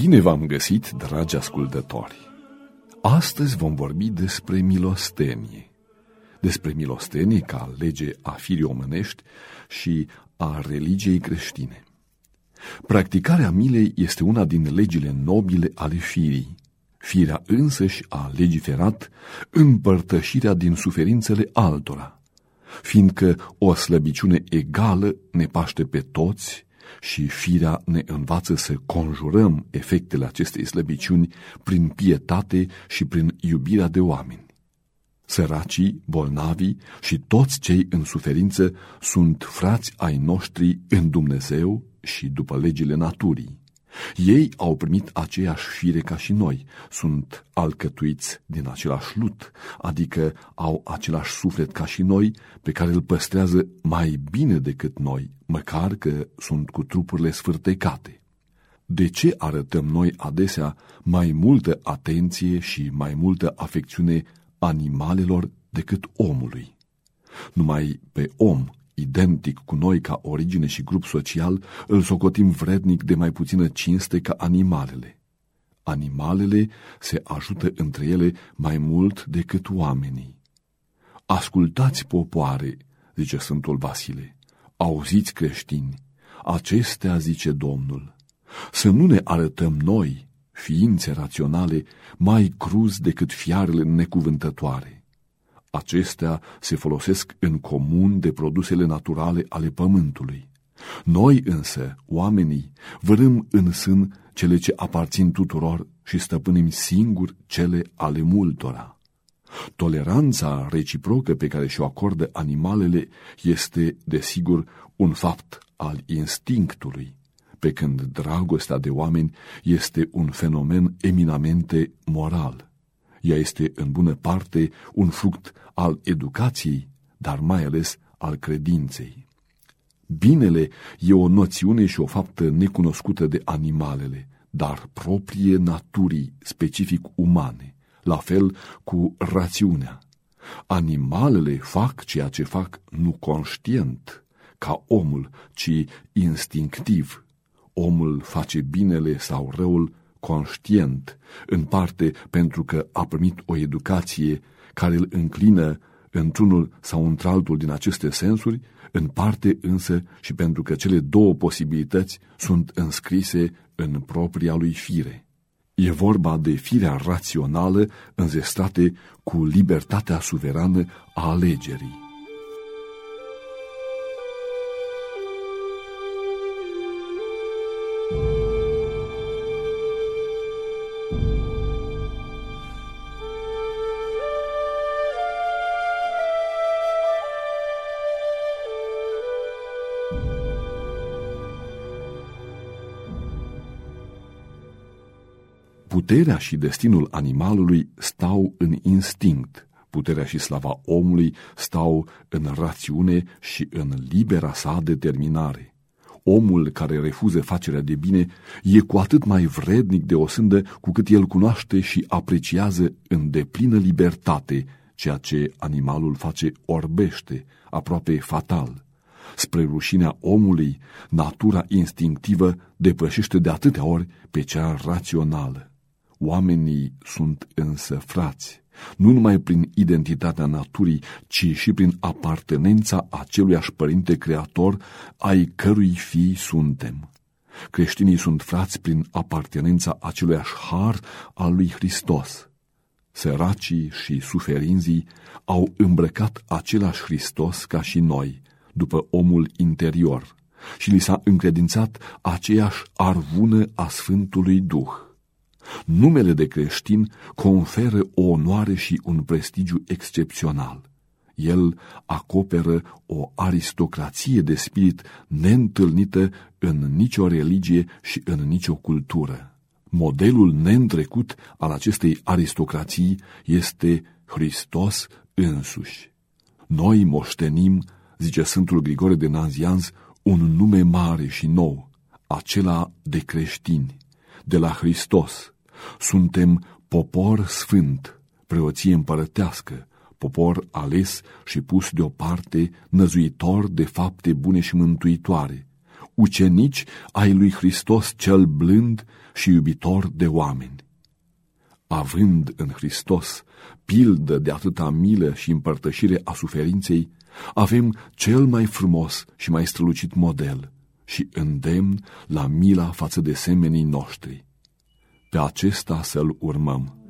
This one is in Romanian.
Bine v-am găsit, dragi ascultători! Astăzi vom vorbi despre milostenie. Despre milostenie ca lege a firii omenești și a religiei creștine. Practicarea milei este una din legile nobile ale firii. Firea însăși a legiferat împărtășirea din suferințele altora, fiindcă o slăbiciune egală ne paște pe toți și firea ne învață să conjurăm efectele acestei slăbiciuni prin pietate și prin iubirea de oameni. Săracii, bolnavii și toți cei în suferință sunt frați ai noștri în Dumnezeu și după legile naturii. Ei au primit aceeași fire ca și noi, sunt alcătuiți din același lut, adică au același suflet ca și noi, pe care îl păstrează mai bine decât noi, măcar că sunt cu trupurile sfârtecate. De ce arătăm noi adesea mai multă atenție și mai multă afecțiune animalelor decât omului? Numai pe om identic cu noi ca origine și grup social, îl socotim vrednic de mai puțină cinste ca animalele. Animalele se ajută între ele mai mult decât oamenii. Ascultați, popoare, zice Sfântul Vasile, auziți creștini, acestea zice Domnul, să nu ne arătăm noi, ființe raționale, mai cruz decât fiarele necuvântătoare Acestea se folosesc în comun de produsele naturale ale pământului. Noi însă, oamenii, vărâm în sân cele ce aparțin tuturor și stăpânim singur cele ale multora. Toleranța reciprocă pe care și-o acordă animalele este, desigur, un fapt al instinctului, pe când dragostea de oameni este un fenomen eminamente moral. Ea este în bună parte un fruct al educației, dar mai ales al credinței. Binele e o noțiune și o faptă necunoscută de animalele, dar proprie naturii specific umane, la fel cu rațiunea. Animalele fac ceea ce fac nu conștient, ca omul, ci instinctiv. Omul face binele sau răul conștient, în parte pentru că a primit o educație care îl înclină într-unul sau într-altul din aceste sensuri, în parte însă și pentru că cele două posibilități sunt înscrise în propria lui fire. E vorba de firea rațională înzestate cu libertatea suverană a alegerii. Puterea și destinul animalului stau în instinct, puterea și slava omului stau în rațiune și în libera sa determinare. Omul care refuză facerea de bine e cu atât mai vrednic de o sândă cu cât el cunoaște și apreciază în deplină libertate ceea ce animalul face orbește, aproape fatal. Spre rușinea omului, natura instinctivă depășește de atâtea ori pe cea rațională. Oamenii sunt însă frați, nu numai prin identitatea naturii, ci și prin apartenența aceluiași părinte creator, ai cărui fii suntem. Creștinii sunt frați prin apartenența aceluiași har al lui Hristos. Săracii și suferinzii au îmbrăcat același Hristos ca și noi, după omul interior, și li s-a încredințat aceeași arvună a Sfântului Duh. Numele de creștin conferă o onoare și un prestigiu excepțional. El acoperă o aristocrație de spirit neîntâlnită în nicio religie și în nicio cultură. Modelul neîntrecut al acestei aristocrații este Hristos însuși. Noi moștenim, zice Sfântul Grigore de Nanzianz, un nume mare și nou, acela de creștini, de la Hristos, suntem popor sfânt, preoție împărătească, popor ales și pus deoparte, năzuitor de fapte bune și mântuitoare, ucenici ai lui Hristos cel blând și iubitor de oameni. Având în Hristos pildă de atâta milă și împărtășire a suferinței, avem cel mai frumos și mai strălucit model și îndemn la mila față de semenii noștri. Pe acesta să-l urmăm.